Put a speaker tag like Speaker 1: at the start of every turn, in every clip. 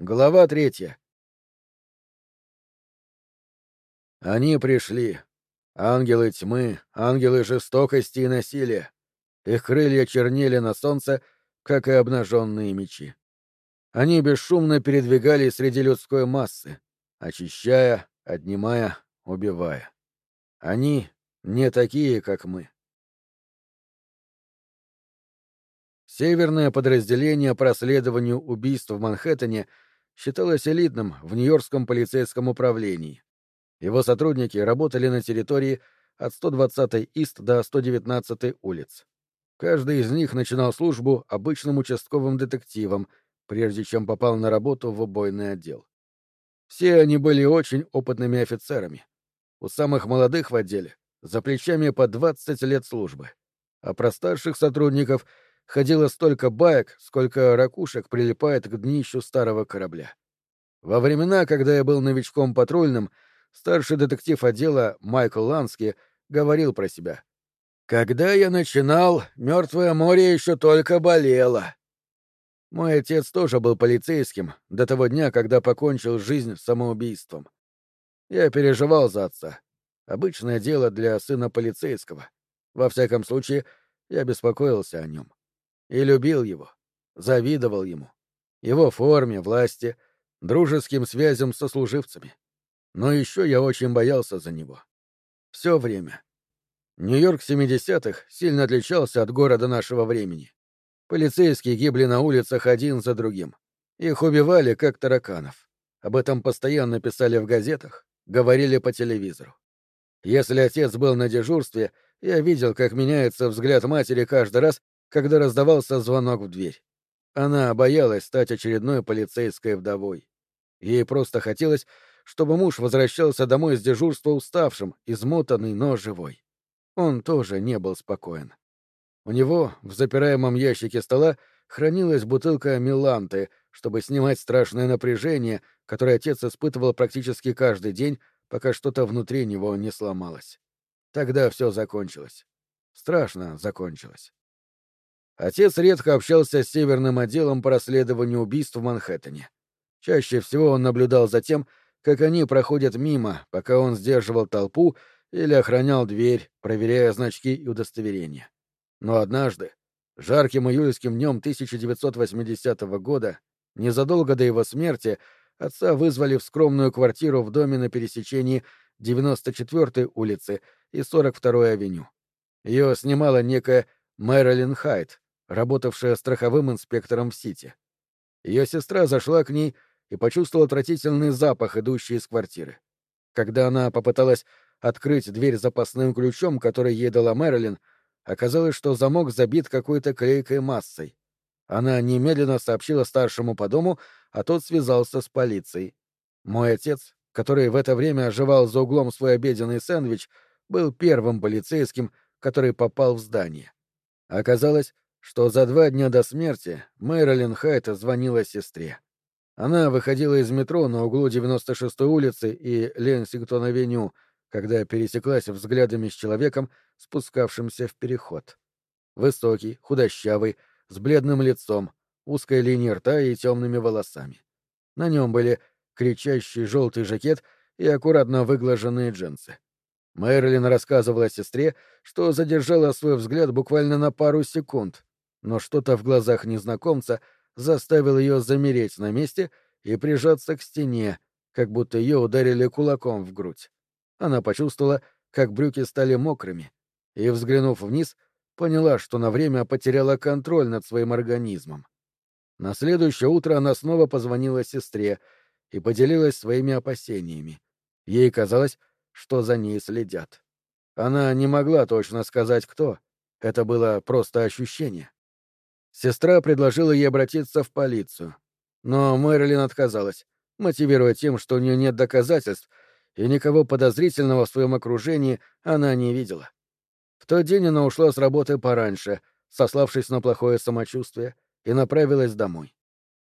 Speaker 1: Глава третья. Они пришли. Ангелы тьмы, ангелы жестокости и насилия. Их крылья чернели на солнце, как и обнаженные мечи. Они бесшумно передвигались среди людской массы, очищая, отнимая, убивая. Они не такие, как мы. Северное подразделение по расследованию убийств в Манхэттене — считалось элитным в Нью-Йоркском полицейском управлении. Его сотрудники работали на территории от 120-й Ист до 119-й улиц. Каждый из них начинал службу обычным участковым детективом, прежде чем попал на работу в убойный отдел. Все они были очень опытными офицерами. У самых молодых в отделе за плечами по 20 лет службы. А про старших сотрудников — ходило столько баек, сколько ракушек прилипает к днищу старого корабля. Во времена, когда я был новичком патрульным, старший детектив отдела Майкл Лански говорил про себя. «Когда я начинал, Мертвое море еще только болело». Мой отец тоже был полицейским до того дня, когда покончил жизнь самоубийством. Я переживал за отца. Обычное дело для сына полицейского. Во всяком случае, я беспокоился о нем и любил его, завидовал ему, его форме, власти, дружеским связям со служивцами. Но еще я очень боялся за него. Все время. Нью-Йорк 70-х сильно отличался от города нашего времени. Полицейские гибли на улицах один за другим. Их убивали, как тараканов. Об этом постоянно писали в газетах, говорили по телевизору. Если отец был на дежурстве, я видел, как меняется взгляд матери каждый раз, когда раздавался звонок в дверь. Она боялась стать очередной полицейской вдовой. Ей просто хотелось, чтобы муж возвращался домой с дежурства уставшим, измотанный, но живой. Он тоже не был спокоен. У него в запираемом ящике стола хранилась бутылка Миланты, чтобы снимать страшное напряжение, которое отец испытывал практически каждый день, пока что-то внутри него не сломалось. Тогда все закончилось. Страшно закончилось. Отец редко общался с северным отделом по расследованию убийств в Манхэттене. Чаще всего он наблюдал за тем, как они проходят мимо, пока он сдерживал толпу или охранял дверь, проверяя значки и удостоверения. Но однажды, жарким июльским днем 1980 года, незадолго до его смерти, отца вызвали в скромную квартиру в доме на пересечении 94-й улицы и 42-й авеню. Ее снимала некая Мэрилин Хайт, работавшая страховым инспектором в Сити. Ее сестра зашла к ней и почувствовала отвратительный запах, идущий из квартиры. Когда она попыталась открыть дверь запасным ключом, который ей дала Мэрилин, оказалось, что замок забит какой-то клейкой массой. Она немедленно сообщила старшему по дому, а тот связался с полицией. Мой отец, который в это время оживал за углом свой обеденный сэндвич, был первым полицейским, который попал в здание. Оказалось, что за два дня до смерти Мэрилин Хайт звонила сестре. Она выходила из метро на углу 96-й улицы и Ленсингтон-авеню, когда пересеклась взглядами с человеком, спускавшимся в переход. Высокий, худощавый, с бледным лицом, узкой линией рта и темными волосами. На нем были кричащий желтый жакет и аккуратно выглаженные джинсы. Мэрилин рассказывала сестре, что задержала свой взгляд буквально на пару секунд, но что-то в глазах незнакомца заставило ее замереть на месте и прижаться к стене, как будто ее ударили кулаком в грудь. Она почувствовала, как брюки стали мокрыми, и, взглянув вниз, поняла, что на время потеряла контроль над своим организмом. На следующее утро она снова позвонила сестре и поделилась своими опасениями. Ей казалось, что за ней следят. Она не могла точно сказать, кто. Это было просто ощущение. Сестра предложила ей обратиться в полицию. Но Мэрилин отказалась, мотивируя тем, что у нее нет доказательств, и никого подозрительного в своем окружении она не видела. В тот день она ушла с работы пораньше, сославшись на плохое самочувствие, и направилась домой.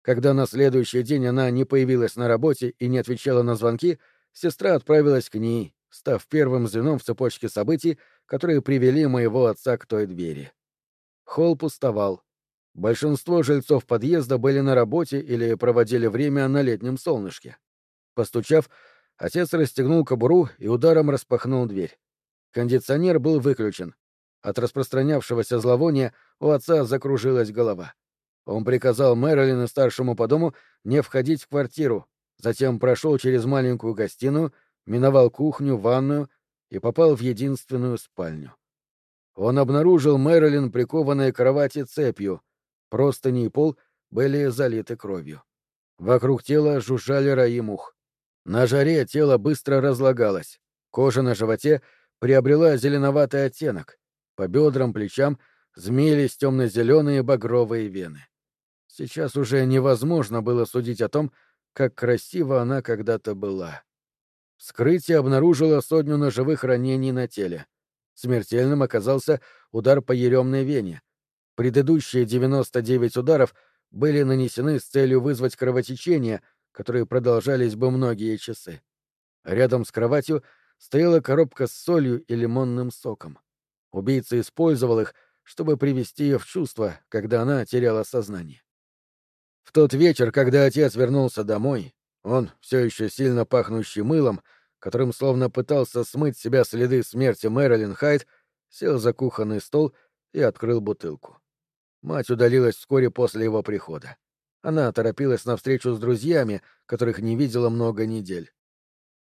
Speaker 1: Когда на следующий день она не появилась на работе и не отвечала на звонки, сестра отправилась к ней, став первым звеном в цепочке событий, которые привели моего отца к той двери. Холл пустовал. Большинство жильцов подъезда были на работе или проводили время на летнем солнышке. Постучав, отец расстегнул кобуру и ударом распахнул дверь. Кондиционер был выключен. От распространявшегося зловония у отца закружилась голова. Он приказал Мэрилин и старшему по дому не входить в квартиру, затем прошел через маленькую гостиную, миновал кухню, ванную и попал в единственную спальню. Он обнаружил Мэрилин прикованной к кровати цепью, простыни и пол были залиты кровью. Вокруг тела жужжали раи мух. На жаре тело быстро разлагалось, кожа на животе приобрела зеленоватый оттенок, по бедрам, плечам змеились темно-зеленые багровые вены. Сейчас уже невозможно было судить о том, как красиво она когда-то была. Вскрытие обнаружило сотню ножевых ранений на теле. Смертельным оказался удар по еремной вене. Предыдущие 99 ударов были нанесены с целью вызвать кровотечение, которые продолжались бы многие часы. Рядом с кроватью стояла коробка с солью и лимонным соком. Убийца использовал их, чтобы привести ее в чувство, когда она теряла сознание. В тот вечер, когда отец вернулся домой, он, все еще сильно пахнущий мылом, которым словно пытался смыть себя следы смерти Мэрилин Хайт, сел за кухонный стол и открыл бутылку. Мать удалилась вскоре после его прихода. Она торопилась на встречу с друзьями, которых не видела много недель.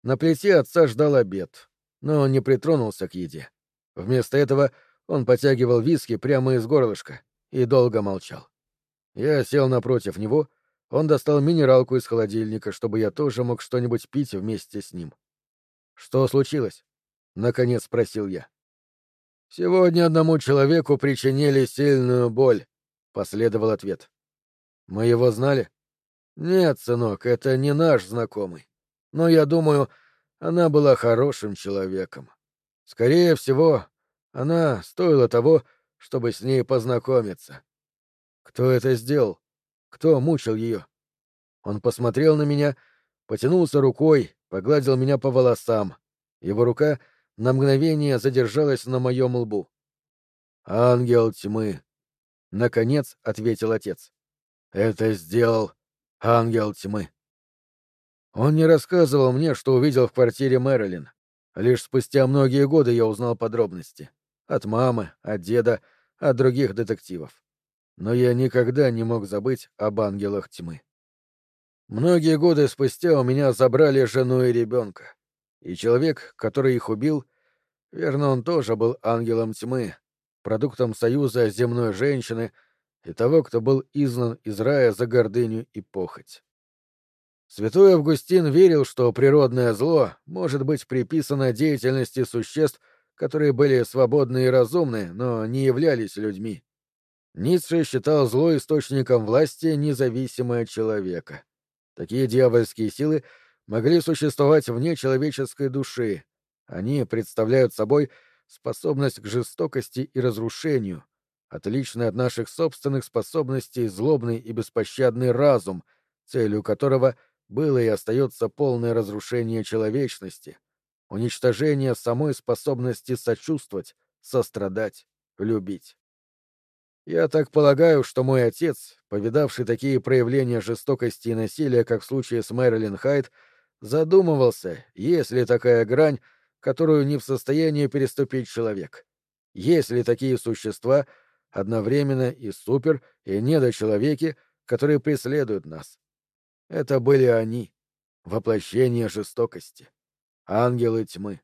Speaker 1: На плите отца ждал обед, но он не притронулся к еде. Вместо этого он потягивал виски прямо из горлышка и долго молчал. Я сел напротив него, он достал минералку из холодильника, чтобы я тоже мог что-нибудь пить вместе с ним. «Что случилось?» — наконец спросил я. «Сегодня одному человеку причинили сильную боль», — последовал ответ. «Мы его знали?» «Нет, сынок, это не наш знакомый. Но я думаю, она была хорошим человеком. Скорее всего, она стоила того, чтобы с ней познакомиться. Кто это сделал? Кто мучил ее? Он посмотрел на меня, потянулся рукой, погладил меня по волосам. Его рука на мгновение задержалась на моем лбу. «Ангел тьмы!» — наконец ответил отец. «Это сделал ангел тьмы». Он не рассказывал мне, что увидел в квартире Мэрилин. Лишь спустя многие годы я узнал подробности. От мамы, от деда, от других детективов но я никогда не мог забыть об ангелах тьмы. Многие годы спустя у меня забрали жену и ребенка, и человек, который их убил, верно, он тоже был ангелом тьмы, продуктом союза земной женщины и того, кто был изгнан из рая за гордыню и похоть. Святой Августин верил, что природное зло может быть приписано деятельности существ, которые были свободны и разумны, но не являлись людьми. Ницше считал зло источником власти независимое человека. Такие дьявольские силы могли существовать вне человеческой души. Они представляют собой способность к жестокости и разрушению, отличный от наших собственных способностей злобный и беспощадный разум, целью которого было и остается полное разрушение человечности, уничтожение самой способности сочувствовать, сострадать, любить. Я так полагаю, что мой отец, повидавший такие проявления жестокости и насилия, как в случае с Мэрилин Хайт, задумывался, есть ли такая грань, которую не в состоянии переступить человек. Есть ли такие существа, одновременно и супер, и недочеловеки, которые преследуют нас? Это были они, воплощение жестокости, ангелы тьмы.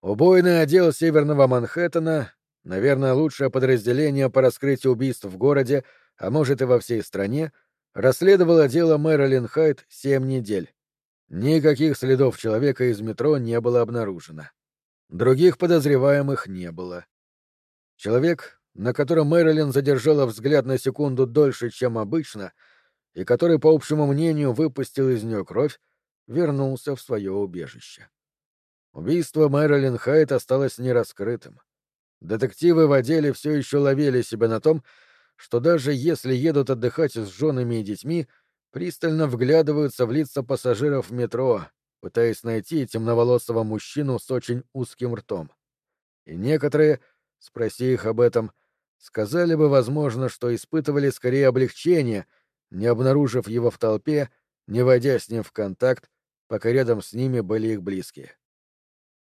Speaker 1: Убойный отдел Северного Манхэттена наверное, лучшее подразделение по раскрытию убийств в городе, а может и во всей стране, расследовало дело Мэрилин Хайт семь недель. Никаких следов человека из метро не было обнаружено. Других подозреваемых не было. Человек, на котором Мэрилин задержала взгляд на секунду дольше, чем обычно, и который, по общему мнению, выпустил из нее кровь, вернулся в свое убежище. Убийство Мэрилин Хайт осталось нераскрытым. Детективы в отделе все еще ловили себя на том, что даже если едут отдыхать с женами и детьми, пристально вглядываются в лица пассажиров в метро, пытаясь найти темноволосого мужчину с очень узким ртом. И некоторые, спроси их об этом, сказали бы, возможно, что испытывали скорее облегчение, не обнаружив его в толпе, не войдя с ним в контакт, пока рядом с ними были их близкие.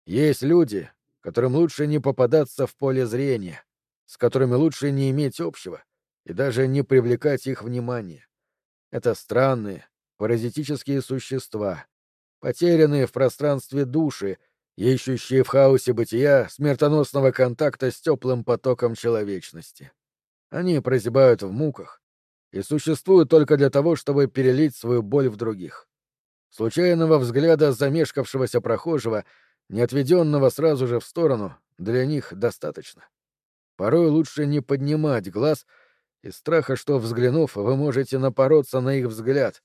Speaker 1: Есть люди, которым лучше не попадаться в поле зрения, с которыми лучше не иметь общего и даже не привлекать их внимание. Это странные, паразитические существа, потерянные в пространстве души, ищущие в хаосе бытия смертоносного контакта с теплым потоком человечности. Они прозябают в муках и существуют только для того, чтобы перелить свою боль в других. Случайного взгляда замешкавшегося прохожего, не отведенного сразу же в сторону, для них достаточно. Порой лучше не поднимать глаз из страха, что, взглянув, вы можете напороться на их взгляд,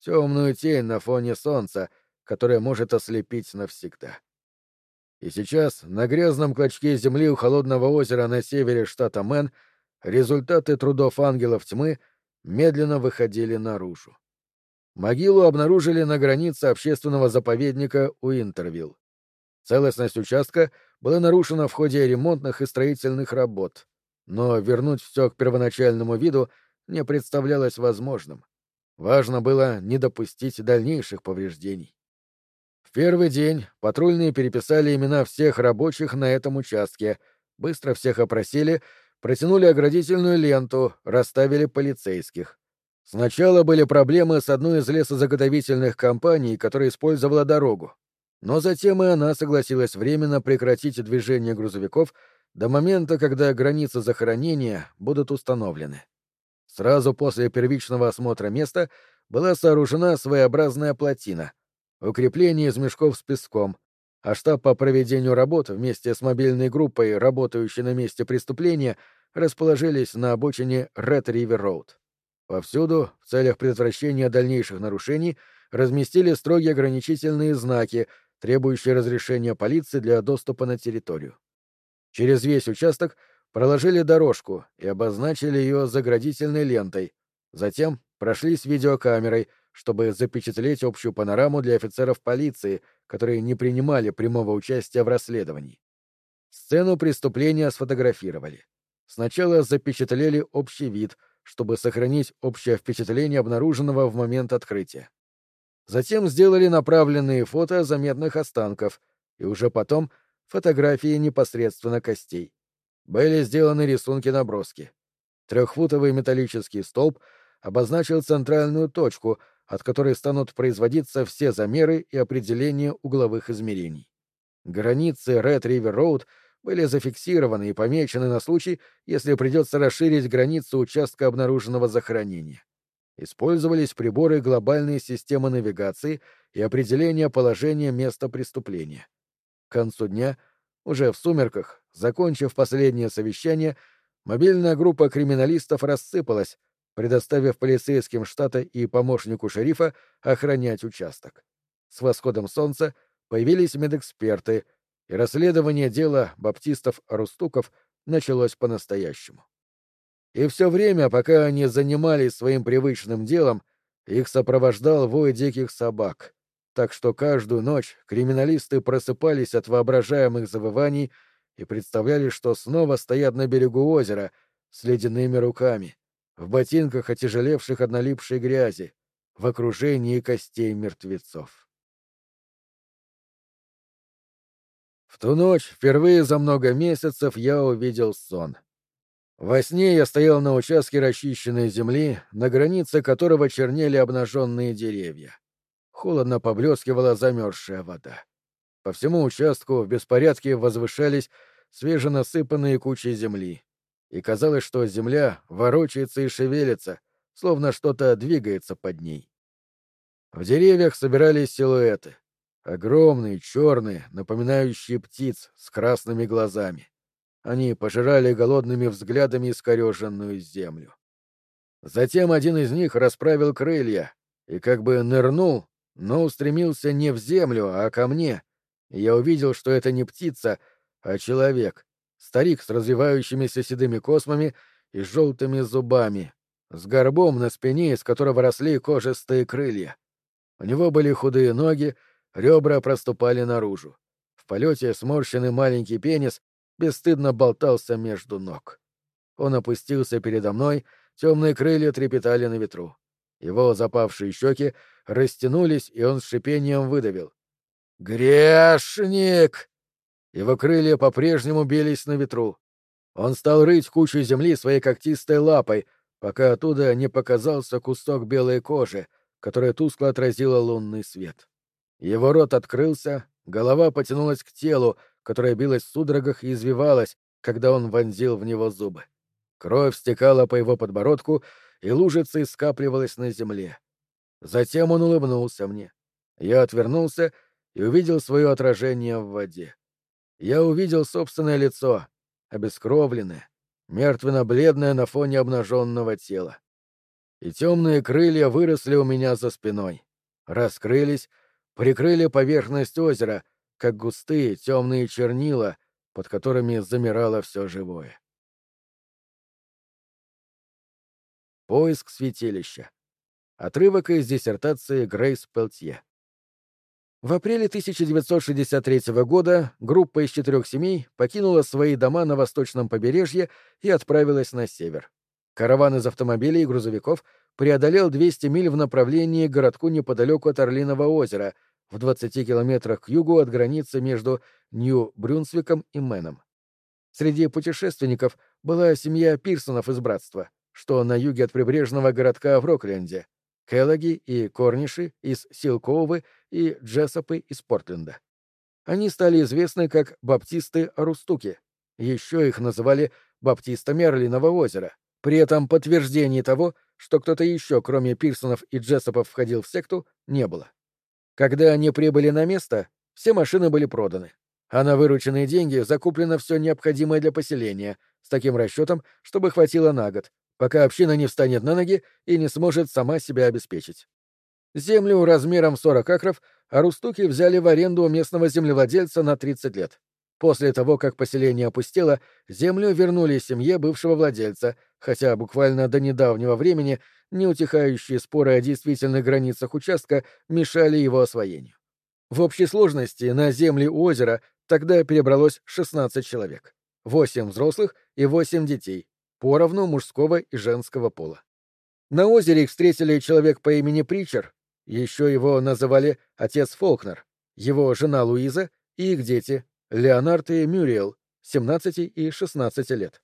Speaker 1: темную тень на фоне солнца, которая может ослепить навсегда. И сейчас на грязном клочке земли у холодного озера на севере штата Мэн результаты трудов ангелов тьмы медленно выходили наружу. Могилу обнаружили на границе общественного заповедника Уинтервилл. Целостность участка была нарушена в ходе ремонтных и строительных работ, но вернуть все к первоначальному виду не представлялось возможным. Важно было не допустить дальнейших повреждений. В первый день патрульные переписали имена всех рабочих на этом участке, быстро всех опросили, протянули оградительную ленту, расставили полицейских. Сначала были проблемы с одной из лесозаготовительных компаний, которая использовала дорогу. Но затем и она согласилась временно прекратить движение грузовиков до момента, когда границы захоронения будут установлены. Сразу после первичного осмотра места была сооружена своеобразная плотина, укрепление из мешков с песком, а штаб по проведению работ вместе с мобильной группой, работающей на месте преступления, расположились на обочине Red River Road. Повсюду, в целях предотвращения дальнейших нарушений, разместили строгие ограничительные знаки, требующие разрешения полиции для доступа на территорию. Через весь участок проложили дорожку и обозначили ее заградительной лентой, затем прошлись видеокамерой, чтобы запечатлеть общую панораму для офицеров полиции, которые не принимали прямого участия в расследовании. Сцену преступления сфотографировали. Сначала запечатлели общий вид, чтобы сохранить общее впечатление обнаруженного в момент открытия. Затем сделали направленные фото заметных останков, и уже потом фотографии непосредственно костей. Были сделаны рисунки-наброски. Трехфутовый металлический столб обозначил центральную точку, от которой станут производиться все замеры и определения угловых измерений. Границы Red River Road были зафиксированы и помечены на случай, если придется расширить границу участка обнаруженного захоронения. Использовались приборы глобальной системы навигации и определения положения места преступления. К концу дня, уже в сумерках, закончив последнее совещание, мобильная группа криминалистов рассыпалась, предоставив полицейским штата и помощнику шерифа охранять участок. С восходом солнца появились медэксперты, и расследование дела баптистов-рустуков началось по-настоящему. И все время, пока они занимались своим привычным делом, их сопровождал вой диких собак, так что каждую ночь криминалисты просыпались от воображаемых завываний и представляли, что снова стоят на берегу озера с ледяными руками, в ботинках, отяжелевших от налипшей грязи, в окружении костей мертвецов. В ту ночь, впервые за много месяцев, я увидел сон. Во сне я стоял на участке расчищенной земли, на границе которого чернели обнаженные деревья. Холодно поблескивала замерзшая вода. По всему участку в беспорядке возвышались свеженасыпанные кучи земли и казалось, что земля ворочается и шевелится, словно что-то двигается под ней. В деревьях собирались силуэты, огромные, черные, напоминающие птиц с красными глазами. Они пожирали голодными взглядами искореженную землю. Затем один из них расправил крылья и как бы нырнул, но устремился не в землю, а ко мне, я увидел, что это не птица, а человек, старик с развивающимися седыми космами и желтыми зубами, с горбом на спине, из которого росли кожистые крылья. У него были худые ноги, ребра проступали наружу. В полете сморщенный маленький пенис бесстыдно болтался между ног. он опустился передо мной, темные крылья трепетали на ветру. Его запавшие щеки растянулись, и он с шипением выдавил. «Грешник!» Его крылья по-прежнему бились на ветру. Он стал рыть кучу земли своей когтистой лапой, пока оттуда не показался кусок белой кожи, которая тускло отразила лунный свет. Его рот открылся, голова потянулась к телу, которое билось в судорогах и извивалось, когда он вонзил в него зубы. Кровь стекала по его подбородку, и лужицей скапливалась на земле. Затем он улыбнулся мне. Я отвернулся и увидел свое отражение в воде. Я увидел собственное лицо, обескровленное, мертвенно-бледное на фоне обнаженного тела. И темные крылья выросли у меня за спиной, раскрылись, прикрыли поверхность озера, как густые темные чернила, под которыми замирало все живое. Поиск святилища. Отрывок из диссертации Грейс Пелтье. В апреле 1963 года группа из четырех семей покинула свои дома на восточном побережье и отправилась на север. Караван из автомобилей и грузовиков преодолел 200 миль в направлении к городку неподалеку от Орлиного озера, в 20 километрах к югу от границы между Нью-Брюнсвиком и Мэном. Среди путешественников была семья Пирсонов из братства что на юге от прибрежного городка в Рокленде, Келлоги и Корниши из Силковы и Джессопы из Портленда. Они стали известны как баптисты Арустуки. Еще их называли баптистами Орлиного озера. При этом подтверждений того, что кто-то еще, кроме Пирсонов и Джессопов, входил в секту, не было. Когда они прибыли на место, все машины были проданы, а на вырученные деньги закуплено все необходимое для поселения, с таким расчетом, чтобы хватило на год, пока община не встанет на ноги и не сможет сама себя обеспечить. Землю размером 40 акров Арустуки взяли в аренду у местного землевладельца на 30 лет. После того, как поселение опустело, землю вернули семье бывшего владельца, хотя буквально до недавнего времени неутихающие споры о действительных границах участка мешали его освоению. В общей сложности на земли у озера тогда перебралось 16 человек. 8 взрослых и 8 детей, поровну мужского и женского пола. На озере их встретили человек по имени Причер, еще его называли отец Фолкнер, его жена Луиза и их дети Леонард и Мюриел, 17 и 16 лет.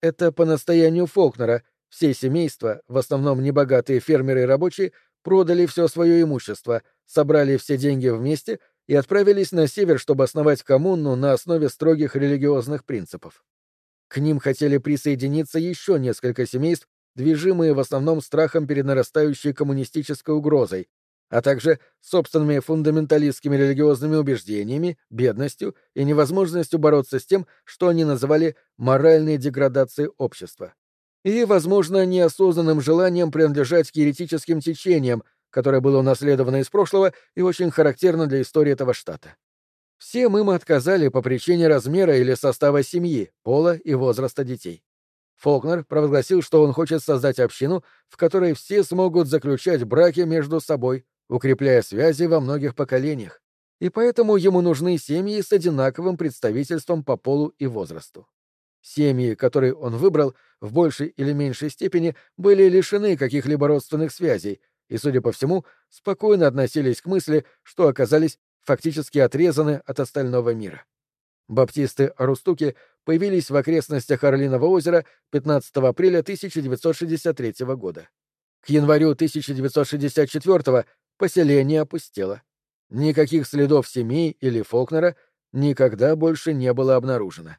Speaker 1: Это по настоянию Фолкнера все семейства, в основном небогатые фермеры и рабочие, продали все свое имущество, собрали все деньги вместе и отправились на север, чтобы основать коммуну на основе строгих религиозных принципов. К ним хотели присоединиться еще несколько семейств, движимые в основном страхом перед нарастающей коммунистической угрозой, а также собственными фундаменталистскими религиозными убеждениями, бедностью и невозможностью бороться с тем, что они называли моральной деградацией общества. И, возможно, неосознанным желанием принадлежать к еретическим течениям, которое было унаследовано из прошлого и очень характерно для истории этого штата. Всем им отказали по причине размера или состава семьи, пола и возраста детей. Фолкнер провозгласил, что он хочет создать общину, в которой все смогут заключать браки между собой, укрепляя связи во многих поколениях, и поэтому ему нужны семьи с одинаковым представительством по полу и возрасту. Семьи, которые он выбрал, в большей или меньшей степени были лишены каких-либо родственных связей и, судя по всему, спокойно относились к мысли, что оказались фактически отрезаны от остального мира. Баптисты Арустуки появились в окрестностях Орлиного озера 15 апреля 1963 года. К январю 1964 поселение опустело. Никаких следов семей или Фолкнера никогда больше не было обнаружено.